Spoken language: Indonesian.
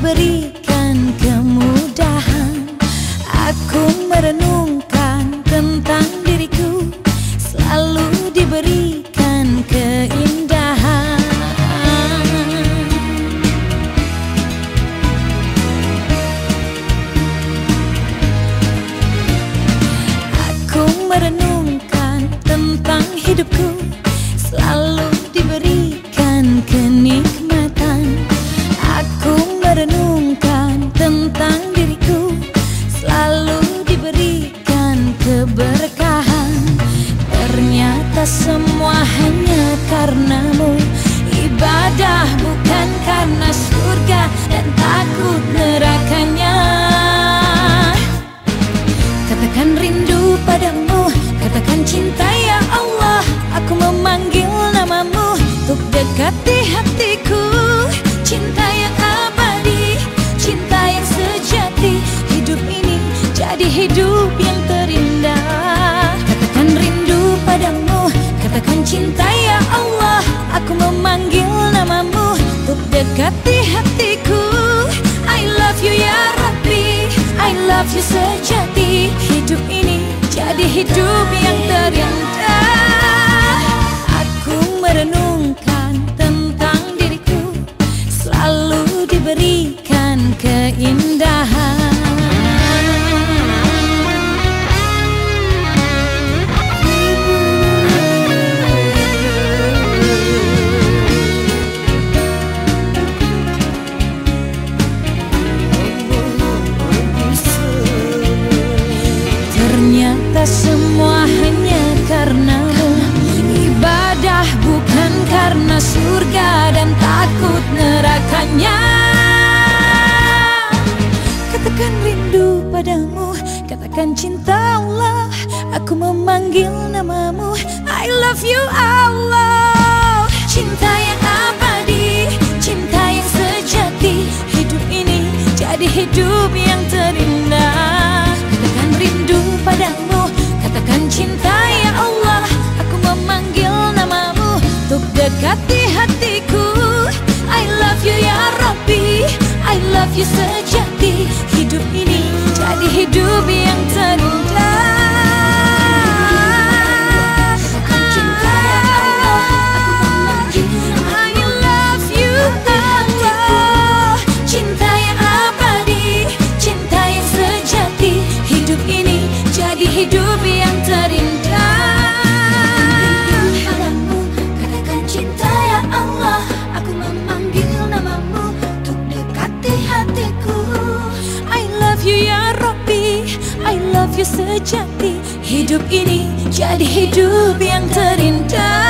Tiberi keberkahan Ternyata semua hanya karenamu. Ibadah bukan karena surga dan takut nerakanya. Katakan rindu padamu, katakan cinta ya Allah. Aku memanggil namamu untuk dekati hatiku. Cinta ya Allah. Aku memanggil namamu Untuk dekati hatiku. I love you ya Rabbi. I love you sejati. Hidup ini jadi hidup yang terindah Katakan rindu padamu Katakan cinta Allah. Aku memanggil namamu. I love you Allah. Cinta yang abadi Cinta yang sejati. Hidup ini jadi hidup yang terindah. Katakan rindu padamu Katakan cinta ya Allah. Aku memanggil namamu Untuk dekati hatiku. I love you ya Rabbi. I love you sejati Hidup ini. Jadi hidup yang terindah sejati. Hidup ini jadi hidup yang terindah